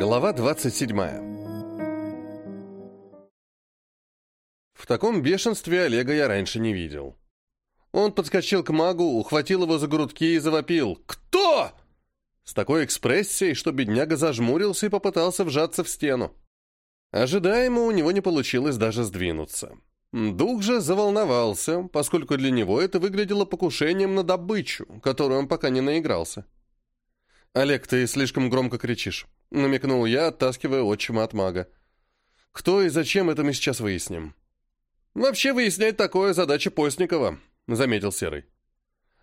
Глава 27 В таком бешенстве Олега я раньше не видел. Он подскочил к магу, ухватил его за грудки и завопил. «Кто?» С такой экспрессией, что бедняга зажмурился и попытался вжаться в стену. Ожидаемо у него не получилось даже сдвинуться. Дух же заволновался, поскольку для него это выглядело покушением на добычу, которую он пока не наигрался. «Олег, ты слишком громко кричишь», — намекнул я, оттаскивая отчима от мага. «Кто и зачем это мы сейчас выясним?» «Вообще выяснять такое задача Постникова», — заметил Серый.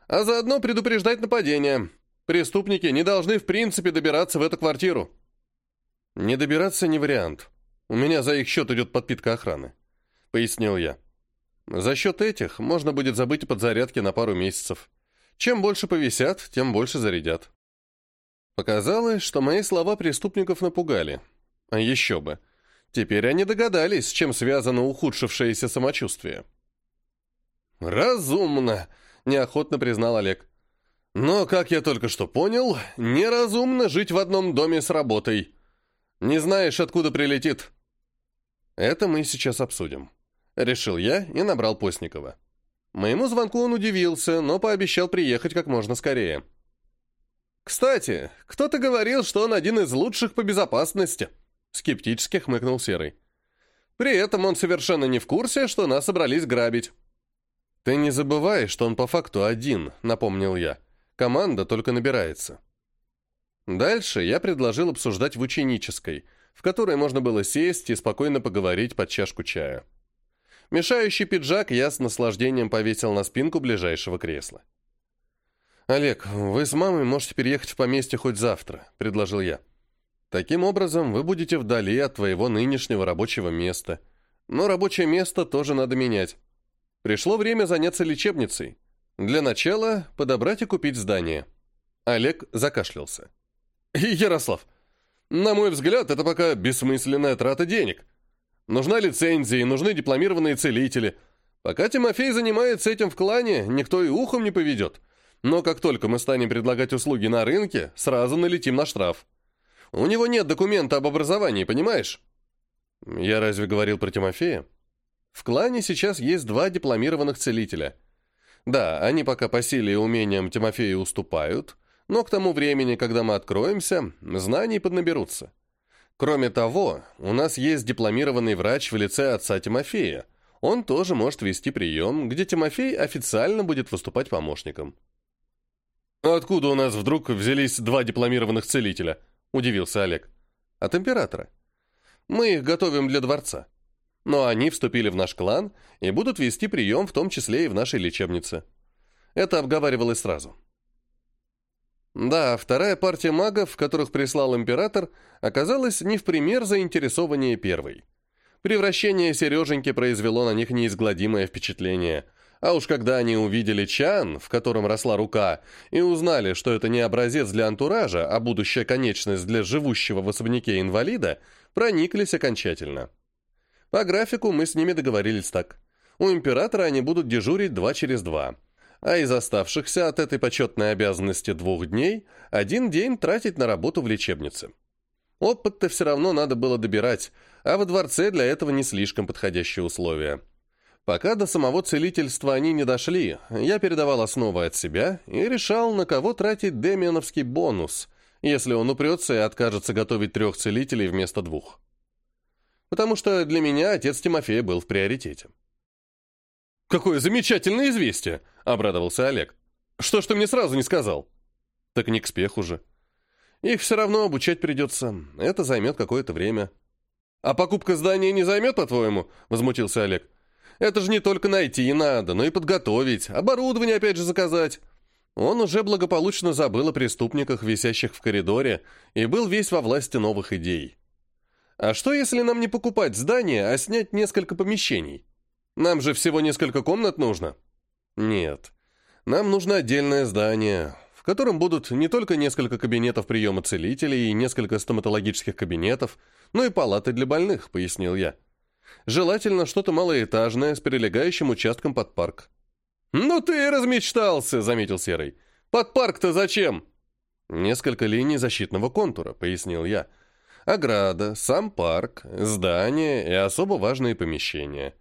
«А заодно предупреждать нападение. Преступники не должны в принципе добираться в эту квартиру». «Не добираться не вариант. У меня за их счет идет подпитка охраны», — пояснил я. «За счет этих можно будет забыть о подзарядке на пару месяцев. Чем больше повисят, тем больше зарядят». Показалось, что мои слова преступников напугали. А еще бы. Теперь они догадались, с чем связано ухудшившееся самочувствие. «Разумно», — неохотно признал Олег. «Но, как я только что понял, неразумно жить в одном доме с работой. Не знаешь, откуда прилетит». «Это мы сейчас обсудим», — решил я и набрал Постникова. Моему звонку он удивился, но пообещал приехать как можно скорее. «Разумно». «Кстати, кто-то говорил, что он один из лучших по безопасности», — скептически хмыкнул Серый. «При этом он совершенно не в курсе, что нас собрались грабить». «Ты не забывай, что он по факту один», — напомнил я. «Команда только набирается». Дальше я предложил обсуждать в ученической, в которой можно было сесть и спокойно поговорить под чашку чая. Мешающий пиджак я с наслаждением повесил на спинку ближайшего кресла. «Олег, вы с мамой можете переехать в поместье хоть завтра», — предложил я. «Таким образом, вы будете вдали от твоего нынешнего рабочего места. Но рабочее место тоже надо менять. Пришло время заняться лечебницей. Для начала подобрать и купить здание». Олег закашлялся. «Ярослав, на мой взгляд, это пока бессмысленная трата денег. Нужна лицензия и нужны дипломированные целители. Пока Тимофей занимается этим в клане, никто и ухом не поведет. Но как только мы станем предлагать услуги на рынке, сразу налетим на штраф. У него нет документа об образовании, понимаешь? Я разве говорил про Тимофея? В клане сейчас есть два дипломированных целителя. Да, они пока по силе и умениям Тимофею уступают, но к тому времени, когда мы откроемся, знаний поднаберутся. Кроме того, у нас есть дипломированный врач в лице отца Тимофея. Он тоже может вести прием, где Тимофей официально будет выступать помощником. «А «Откуда у нас вдруг взялись два дипломированных целителя?» — удивился Олег. «От императора. Мы их готовим для дворца. Но они вступили в наш клан и будут вести прием, в том числе и в нашей лечебнице. Это обговаривалось сразу». Да, вторая партия магов, которых прислал император, оказалась не в пример заинтересованнее первой. Превращение Сереженьки произвело на них неизгладимое впечатление — а уж когда они увидели чан, в котором росла рука, и узнали, что это не образец для антуража, а будущая конечность для живущего в особняке инвалида, прониклись окончательно. По графику мы с ними договорились так. У императора они будут дежурить два через два. А из оставшихся от этой почетной обязанности двух дней один день тратить на работу в лечебнице. Опыт-то все равно надо было добирать, а во дворце для этого не слишком подходящие условия – Пока до самого целительства они не дошли, я передавал основы от себя и решал, на кого тратить демиановский бонус, если он упрется и откажется готовить трех целителей вместо двух. Потому что для меня отец Тимофея был в приоритете. «Какое замечательное известие!» — обрадовался Олег. «Что ж ты мне сразу не сказал?» «Так не к спеху же. Их все равно обучать придется. Это займет какое-то время». «А покупка здания не займет, по-твоему?» — возмутился Олег. Это же не только найти надо, но и подготовить, оборудование опять же заказать. Он уже благополучно забыл о преступниках, висящих в коридоре, и был весь во власти новых идей. А что, если нам не покупать здание, а снять несколько помещений? Нам же всего несколько комнат нужно. Нет. Нам нужно отдельное здание, в котором будут не только несколько кабинетов приема целителей и несколько стоматологических кабинетов, но и палаты для больных, пояснил я. Желательно что-то малоэтажное с прилегающим участком под парк. «Ну ты и размечтался!» — заметил Серый. «Под парк-то зачем?» «Несколько линий защитного контура», — пояснил я. «Ограда, сам парк, здание и особо важные помещения.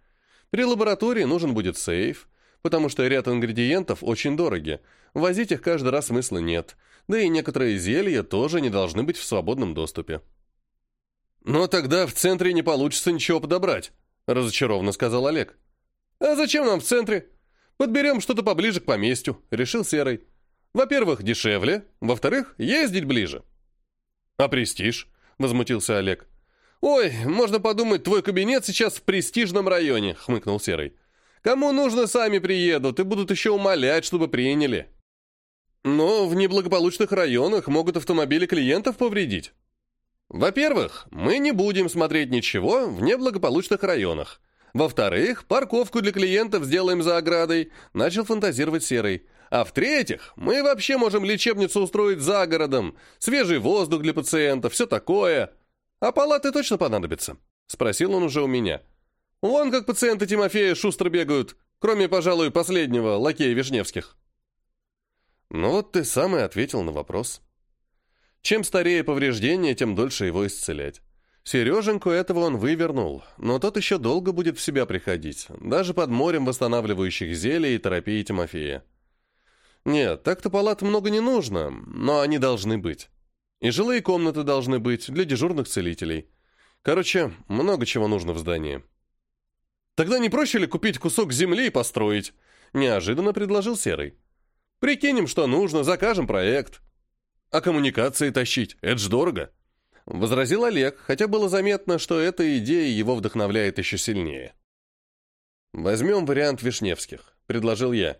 При лаборатории нужен будет сейф, потому что ряд ингредиентов очень дороги. Возить их каждый раз смысла нет, да и некоторые зелья тоже не должны быть в свободном доступе». «Но тогда в центре не получится ничего подобрать», — разочарованно сказал Олег. «А зачем нам в центре? Подберем что-то поближе к поместью», — решил Серый. «Во-первых, дешевле. Во-вторых, ездить ближе». «А престиж?» — возмутился Олег. «Ой, можно подумать, твой кабинет сейчас в престижном районе», — хмыкнул Серый. «Кому нужно, сами приедут и будут еще умолять, чтобы приняли». «Но в неблагополучных районах могут автомобили клиентов повредить», во-первых, мы не будем смотреть ничего в неблагополучных районах. Во-вторых, парковку для клиентов сделаем за оградой, начал фантазировать Серый. А в-третьих, мы вообще можем лечебницу устроить за городом, свежий воздух для пациентов, все такое. А палаты точно понадобятся? Спросил он уже у меня. Вон как пациенты Тимофея шустро бегают, кроме, пожалуй, последнего, лакея Вишневских. Ну вот ты сам и ответил на вопрос. Чем старее повреждение, тем дольше его исцелять. Сереженьку этого он вывернул, но тот еще долго будет в себя приходить, даже под морем восстанавливающих зелий и терапии Тимофея. Нет, так-то палат много не нужно, но они должны быть. И жилые комнаты должны быть для дежурных целителей. Короче, много чего нужно в здании. Тогда не проще ли купить кусок земли и построить? Неожиданно предложил Серый. Прикинем, что нужно, закажем проект. А коммуникации тащить? Это ж дорого. Возразил Олег, хотя было заметно, что эта идея его вдохновляет еще сильнее. Возьмем вариант Вишневских, предложил я.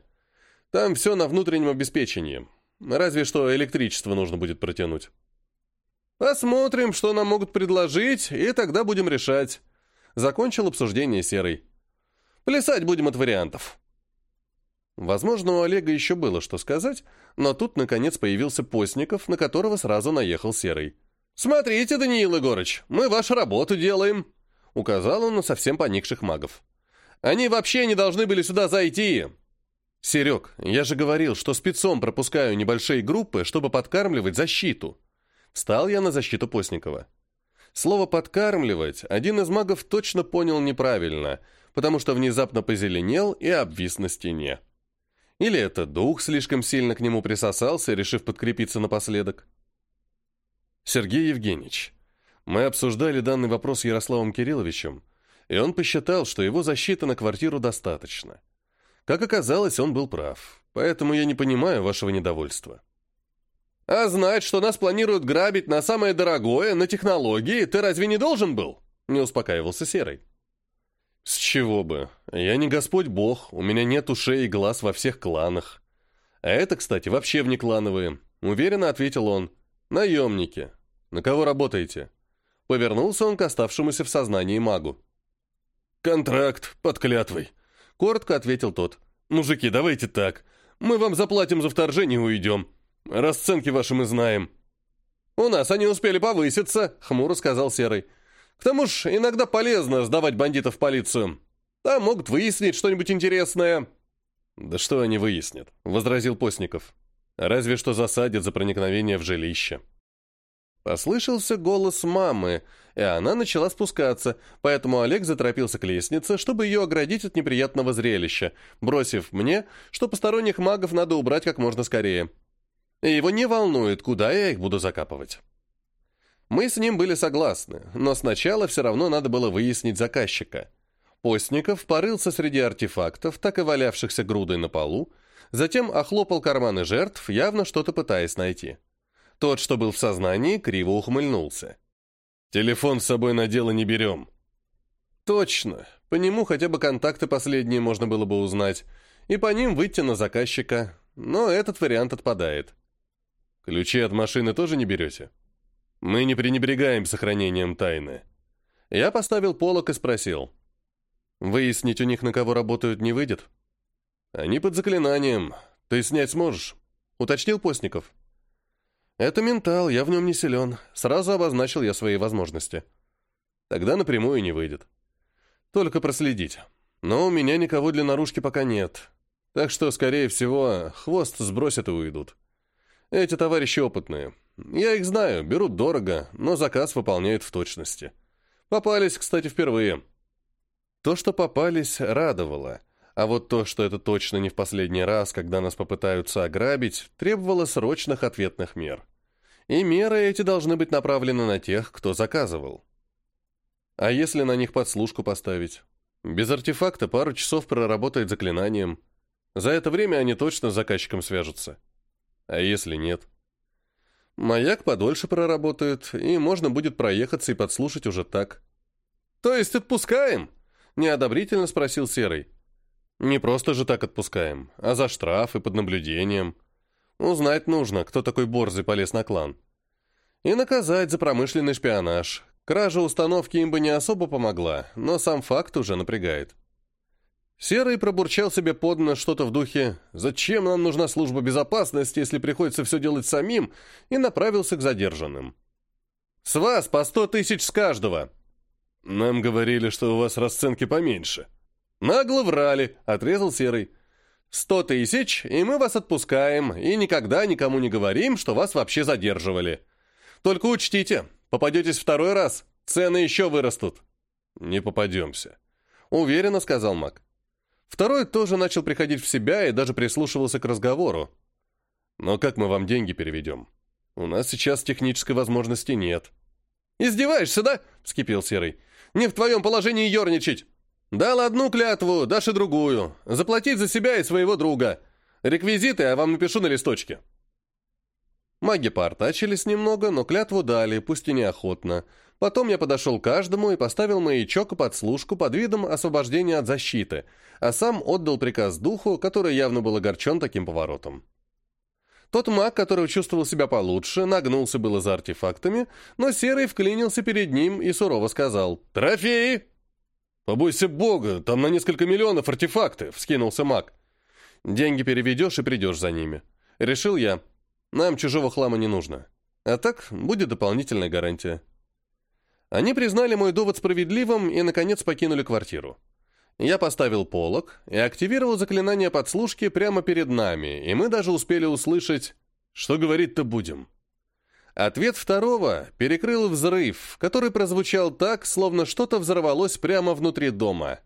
Там все на внутреннем обеспечении. Разве что электричество нужно будет протянуть. Посмотрим, что нам могут предложить, и тогда будем решать. Закончил обсуждение Серый. Плясать будем от вариантов. Возможно, у Олега еще было что сказать, но тут, наконец, появился Постников, на которого сразу наехал Серый. «Смотрите, Даниил Егорыч, мы вашу работу делаем!» Указал он на совсем поникших магов. «Они вообще не должны были сюда зайти!» «Серег, я же говорил, что спецом пропускаю небольшие группы, чтобы подкармливать защиту!» Встал я на защиту Постникова. Слово «подкармливать» один из магов точно понял неправильно, потому что внезапно позеленел и обвис на стене. Или это дух слишком сильно к нему присосался, решив подкрепиться напоследок? Сергей Евгеньевич, мы обсуждали данный вопрос с Ярославом Кирилловичем, и он посчитал, что его защита на квартиру достаточно. Как оказалось, он был прав, поэтому я не понимаю вашего недовольства. А знать, что нас планируют грабить на самое дорогое, на технологии, ты разве не должен был? Не успокаивался Серый. С чего бы? Я не Господь Бог, у меня нет ушей и глаз во всех кланах. А это, кстати, вообще внеклановые. Уверенно ответил он. Наемники. На кого работаете? Повернулся он к оставшемуся в сознании магу. «Контракт под клятвой», — коротко ответил тот. «Мужики, давайте так. Мы вам заплатим за вторжение и уйдем. Расценки ваши мы знаем». «У нас они успели повыситься», — хмуро сказал Серый. К тому же иногда полезно сдавать бандитов в полицию. Там могут выяснить что-нибудь интересное». «Да что они выяснят?» — возразил Постников. «Разве что засадят за проникновение в жилище». Послышался голос мамы, и она начала спускаться, поэтому Олег заторопился к лестнице, чтобы ее оградить от неприятного зрелища, бросив мне, что посторонних магов надо убрать как можно скорее. И его не волнует, куда я их буду закапывать. Мы с ним были согласны, но сначала все равно надо было выяснить заказчика. Постников порылся среди артефактов, так и валявшихся грудой на полу, затем охлопал карманы жертв, явно что-то пытаясь найти. Тот, что был в сознании, криво ухмыльнулся. «Телефон с собой на дело не берем». «Точно. По нему хотя бы контакты последние можно было бы узнать, и по ним выйти на заказчика, но этот вариант отпадает». «Ключи от машины тоже не берете?» Мы не пренебрегаем сохранением тайны. Я поставил полок и спросил. Выяснить у них, на кого работают, не выйдет? Они под заклинанием. Ты снять сможешь? Уточнил Постников. Это ментал, я в нем не силен. Сразу обозначил я свои возможности. Тогда напрямую не выйдет. Только проследить. Но у меня никого для наружки пока нет. Так что, скорее всего, хвост сбросят и уйдут. Эти товарищи опытные. Я их знаю, берут дорого, но заказ выполняют в точности. Попались, кстати, впервые. То, что попались, радовало. А вот то, что это точно не в последний раз, когда нас попытаются ограбить, требовало срочных ответных мер. И меры эти должны быть направлены на тех, кто заказывал. А если на них подслушку поставить? Без артефакта пару часов проработает заклинанием. За это время они точно с заказчиком свяжутся. А если нет? — Маяк подольше проработает, и можно будет проехаться и подслушать уже так. «То есть отпускаем?» – неодобрительно спросил Серый. «Не просто же так отпускаем, а за штраф и под наблюдением. Узнать нужно, кто такой борзый полез на клан. И наказать за промышленный шпионаж. Кража установки им бы не особо помогла, но сам факт уже напрягает». Серый пробурчал себе под нос что-то в духе «Зачем нам нужна служба безопасности, если приходится все делать самим?» и направился к задержанным. «С вас по сто тысяч с каждого!» «Нам говорили, что у вас расценки поменьше». «Нагло врали», — отрезал Серый. «Сто тысяч, и мы вас отпускаем, и никогда никому не говорим, что вас вообще задерживали. Только учтите, попадетесь второй раз, цены еще вырастут». «Не попадемся», — уверенно сказал маг. Второй тоже начал приходить в себя и даже прислушивался к разговору. «Но как мы вам деньги переведем? У нас сейчас технической возможности нет». «Издеваешься, да?» — вскипел Серый. «Не в твоем положении ерничать. Дал одну клятву, дашь и другую. Заплатить за себя и своего друга. Реквизиты я вам напишу на листочке». Маги поортачились немного, но клятву дали, пусть и неохотно — Потом я подошел к каждому и поставил маячок и подслушку под видом освобождения от защиты, а сам отдал приказ духу, который явно был огорчен таким поворотом. Тот маг, который чувствовал себя получше, нагнулся было за артефактами, но Серый вклинился перед ним и сурово сказал «Трофеи!» «Побойся бога, там на несколько миллионов артефакты!» — вскинулся маг. «Деньги переведешь и придешь за ними». Решил я. Нам чужого хлама не нужно. А так будет дополнительная гарантия. Они признали мой довод справедливым и, наконец, покинули квартиру. Я поставил полок и активировал заклинание подслушки прямо перед нами, и мы даже успели услышать «Что говорить-то будем?». Ответ второго перекрыл взрыв, который прозвучал так, словно что-то взорвалось прямо внутри дома.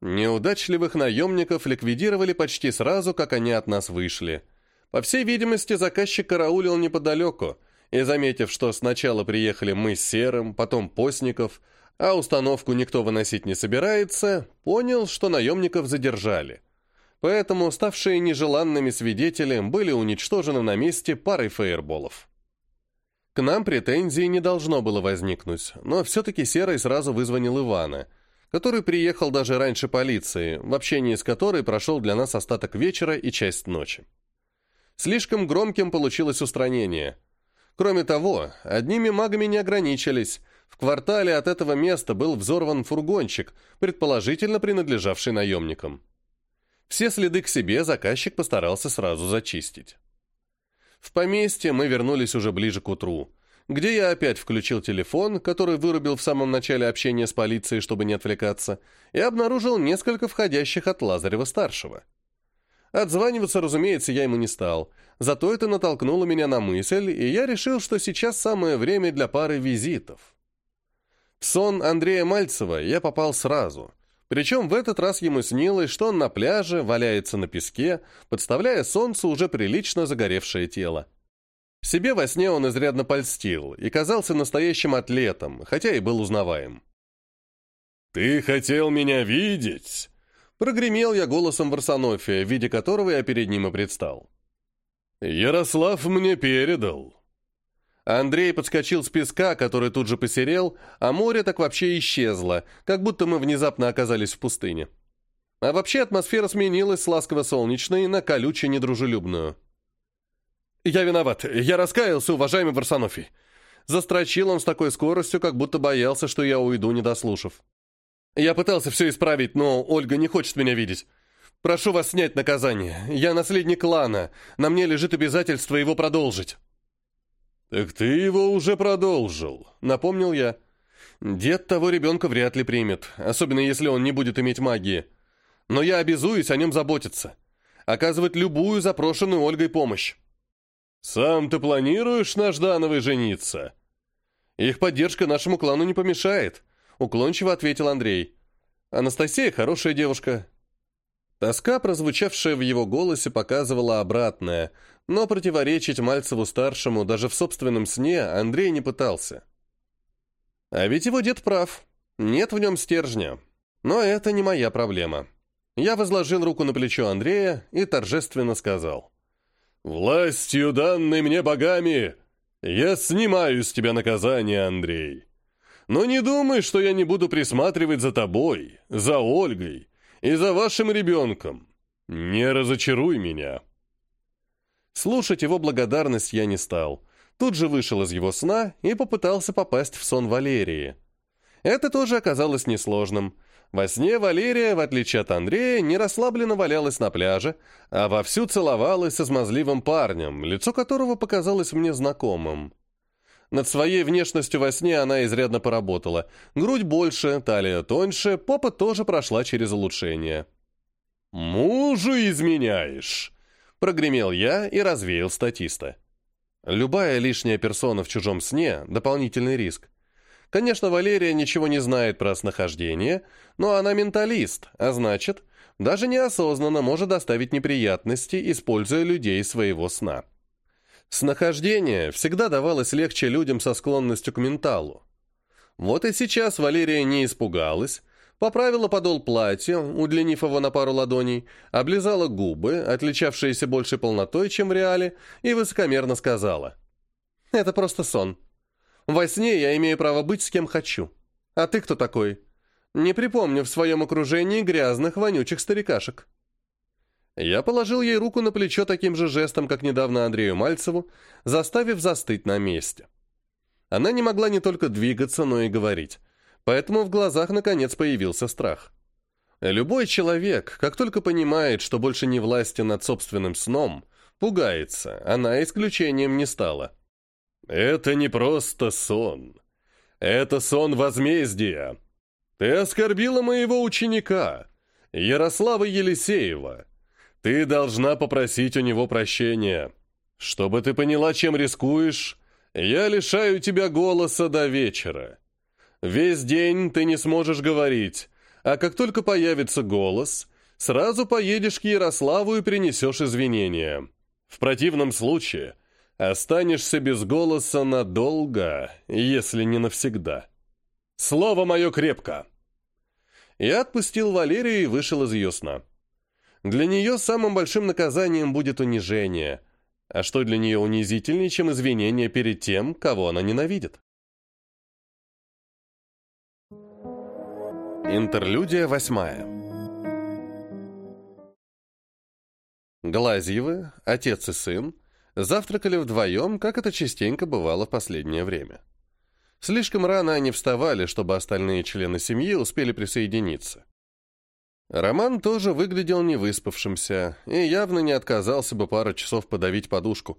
Неудачливых наемников ликвидировали почти сразу, как они от нас вышли. По всей видимости, заказчик караулил неподалеку — и заметив, что сначала приехали мы с Серым, потом Постников, а установку никто выносить не собирается, понял, что наемников задержали. Поэтому ставшие нежеланными свидетели были уничтожены на месте парой фейерболов. К нам претензий не должно было возникнуть, но все-таки Серый сразу вызвонил Ивана, который приехал даже раньше полиции, в общении с которой прошел для нас остаток вечера и часть ночи. Слишком громким получилось устранение – Кроме того, одними магами не ограничились. В квартале от этого места был взорван фургончик, предположительно принадлежавший наемникам. Все следы к себе заказчик постарался сразу зачистить. В поместье мы вернулись уже ближе к утру, где я опять включил телефон, который вырубил в самом начале общения с полицией, чтобы не отвлекаться, и обнаружил несколько входящих от Лазарева-старшего – Отзваниваться, разумеется, я ему не стал. Зато это натолкнуло меня на мысль, и я решил, что сейчас самое время для пары визитов. В сон Андрея Мальцева я попал сразу. Причем в этот раз ему снилось, что он на пляже валяется на песке, подставляя солнцу уже прилично загоревшее тело. Себе во сне он изрядно польстил и казался настоящим атлетом, хотя и был узнаваем. «Ты хотел меня видеть?» Прогремел я голосом Варсонофия, в виде которого я перед ним и предстал. «Ярослав мне передал». Андрей подскочил с песка, который тут же посерел, а море так вообще исчезло, как будто мы внезапно оказались в пустыне. А вообще атмосфера сменилась с ласково-солнечной на колюче-недружелюбную. «Я виноват. Я раскаялся, уважаемый Варсонофий». Застрочил он с такой скоростью, как будто боялся, что я уйду, не дослушав. Я пытался все исправить, но Ольга не хочет меня видеть. Прошу вас снять наказание. Я наследник клана. На мне лежит обязательство его продолжить». «Так ты его уже продолжил», — напомнил я. «Дед того ребенка вряд ли примет, особенно если он не будет иметь магии. Но я обязуюсь о нем заботиться. Оказывать любую запрошенную Ольгой помощь». «Сам ты планируешь на Ждановой жениться?» «Их поддержка нашему клану не помешает уклончиво ответил Андрей. Анастасия хорошая девушка. Тоска, прозвучавшая в его голосе, показывала обратное, но противоречить Мальцеву-старшему даже в собственном сне Андрей не пытался. А ведь его дед прав. Нет в нем стержня. Но это не моя проблема. Я возложил руку на плечо Андрея и торжественно сказал. «Властью, данной мне богами, я снимаю с тебя наказание, Андрей. Но не думай, что я не буду присматривать за тобой, за Ольгой и за вашим ребенком. Не разочаруй меня». Слушать его благодарность я не стал. Тут же вышел из его сна и попытался попасть в сон Валерии. Это тоже оказалось несложным. Во сне Валерия, в отличие от Андрея, не расслабленно валялась на пляже, а вовсю целовалась со смазливым парнем, лицо которого показалось мне знакомым. Над своей внешностью во сне она изрядно поработала. Грудь больше, талия тоньше, попа тоже прошла через улучшение. «Мужу изменяешь!» — прогремел я и развеял статиста. Любая лишняя персона в чужом сне — дополнительный риск. Конечно, Валерия ничего не знает про снахождение, но она менталист, а значит, даже неосознанно может доставить неприятности, используя людей своего сна. Снахождение всегда давалось легче людям со склонностью к менталу. Вот и сейчас Валерия не испугалась, поправила подол платья, удлинив его на пару ладоней, облизала губы, отличавшиеся больше полнотой, чем в реале, и высокомерно сказала. «Это просто сон. Во сне я имею право быть с кем хочу. А ты кто такой? Не припомню в своем окружении грязных, вонючих старикашек». Я положил ей руку на плечо таким же жестом, как недавно Андрею Мальцеву, заставив застыть на месте. Она не могла не только двигаться, но и говорить, поэтому в глазах наконец появился страх. Любой человек, как только понимает, что больше не власти над собственным сном, пугается, она исключением не стала. «Это не просто сон. Это сон возмездия. Ты оскорбила моего ученика, Ярослава Елисеева, ты должна попросить у него прощения. Чтобы ты поняла, чем рискуешь, я лишаю тебя голоса до вечера. Весь день ты не сможешь говорить, а как только появится голос, сразу поедешь к Ярославу и принесешь извинения. В противном случае останешься без голоса надолго, если не навсегда. Слово мое крепко. Я отпустил Валерию и вышел из ее сна. Для нее самым большим наказанием будет унижение. А что для нее унизительнее, чем извинение перед тем, кого она ненавидит? Интерлюдия восьмая. Глазьевы, отец и сын, завтракали вдвоем, как это частенько бывало в последнее время. Слишком рано они вставали, чтобы остальные члены семьи успели присоединиться. Роман тоже выглядел невыспавшимся и явно не отказался бы пару часов подавить подушку.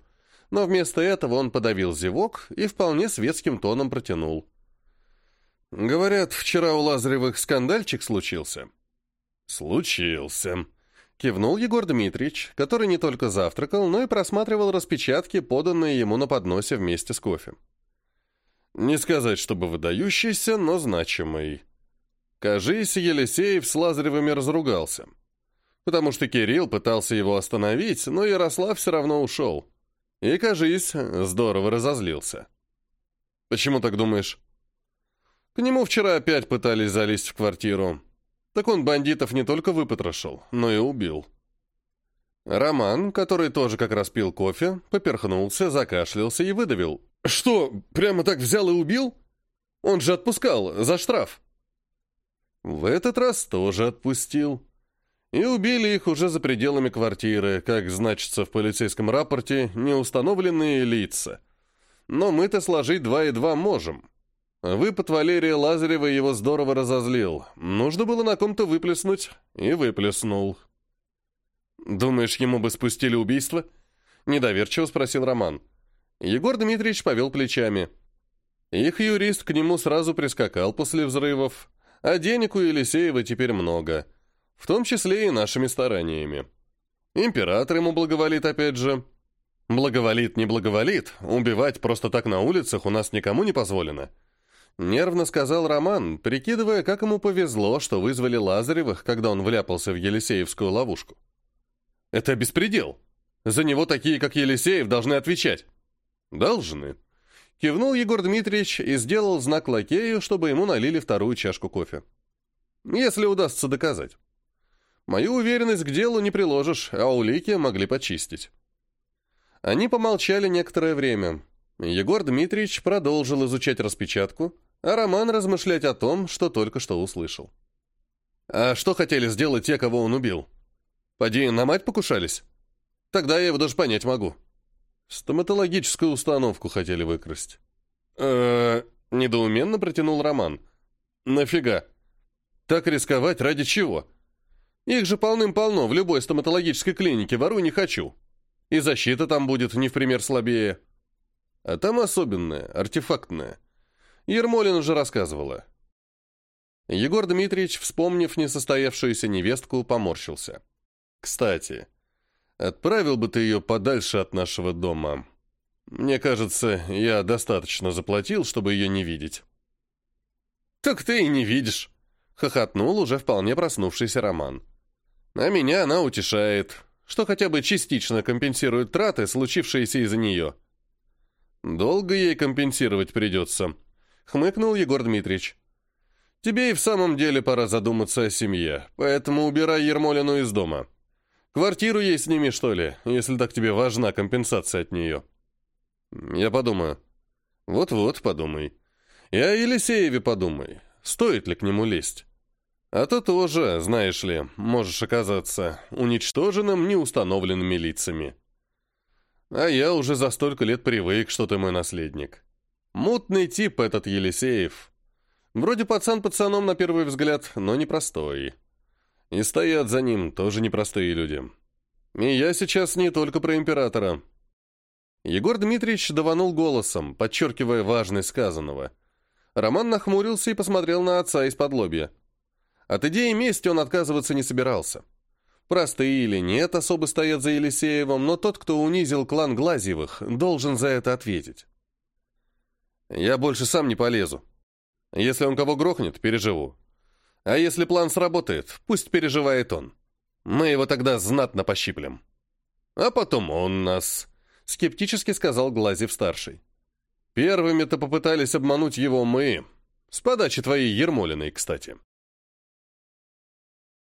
Но вместо этого он подавил зевок и вполне светским тоном протянул. «Говорят, вчера у Лазаревых скандальчик случился». «Случился», — кивнул Егор Дмитриевич, который не только завтракал, но и просматривал распечатки, поданные ему на подносе вместе с кофе. «Не сказать, чтобы выдающийся, но значимый». Кажись, Елисеев с Лазаревыми разругался. Потому что Кирилл пытался его остановить, но Ярослав все равно ушел. И, кажись, здорово разозлился. «Почему так думаешь?» «К нему вчера опять пытались залезть в квартиру. Так он бандитов не только выпотрошил, но и убил». Роман, который тоже как раз пил кофе, поперхнулся, закашлялся и выдавил. «Что, прямо так взял и убил? Он же отпускал, за штраф!» В этот раз тоже отпустил. И убили их уже за пределами квартиры, как значится в полицейском рапорте, неустановленные лица. Но мы-то сложить два и два можем. Выпад Валерия Лазарева его здорово разозлил. Нужно было на ком-то выплеснуть. И выплеснул. «Думаешь, ему бы спустили убийство?» Недоверчиво спросил Роман. Егор Дмитриевич повел плечами. Их юрист к нему сразу прискакал после взрывов а денег у Елисеева теперь много, в том числе и нашими стараниями. Император ему благоволит опять же. Благоволит, не благоволит, убивать просто так на улицах у нас никому не позволено. Нервно сказал Роман, прикидывая, как ему повезло, что вызвали Лазаревых, когда он вляпался в Елисеевскую ловушку. «Это беспредел. За него такие, как Елисеев, должны отвечать». «Должны», Кивнул Егор Дмитриевич и сделал знак лакею, чтобы ему налили вторую чашку кофе. Если удастся доказать. Мою уверенность к делу не приложишь, а улики могли почистить. Они помолчали некоторое время. Егор Дмитриевич продолжил изучать распечатку, а Роман размышлять о том, что только что услышал. «А что хотели сделать те, кого он убил? Поди, на мать покушались? Тогда я его даже понять могу». Стоматологическую установку хотели выкрасть. э недоуменно протянул Роман. Нафига? Так рисковать ради чего? Их же полным-полно в любой стоматологической клинике, вору не хочу. И защита там будет не в пример слабее. А там особенная, артефактная. Ермолин уже рассказывала. Егор Дмитриевич, вспомнив несостоявшуюся невестку, поморщился. Кстати, Отправил бы ты ее подальше от нашего дома. Мне кажется, я достаточно заплатил, чтобы ее не видеть». «Так ты и не видишь», — хохотнул уже вполне проснувшийся Роман. «А меня она утешает, что хотя бы частично компенсирует траты, случившиеся из-за нее». «Долго ей компенсировать придется», — хмыкнул Егор Дмитриевич. «Тебе и в самом деле пора задуматься о семье, поэтому убирай Ермолину из дома». Квартиру ей сними, что ли, если так тебе важна компенсация от нее. Я подумаю. Вот-вот подумай. И о Елисееве подумай. Стоит ли к нему лезть? А то тоже, знаешь ли, можешь оказаться уничтоженным неустановленными лицами. А я уже за столько лет привык, что ты мой наследник. Мутный тип этот Елисеев. Вроде пацан пацаном на первый взгляд, но непростой. И стоят за ним тоже непростые люди. И я сейчас не только про императора. Егор Дмитриевич даванул голосом, подчеркивая важность сказанного. Роман нахмурился и посмотрел на отца из-под лобья. От идеи мести он отказываться не собирался. Простые или нет особо стоят за Елисеевым, но тот, кто унизил клан Глазьевых, должен за это ответить. «Я больше сам не полезу. Если он кого грохнет, переживу», а если план сработает, пусть переживает он. Мы его тогда знатно пощиплем. А потом он нас, скептически сказал Глазев-старший. Первыми-то попытались обмануть его мы. С подачи твоей Ермолиной, кстати.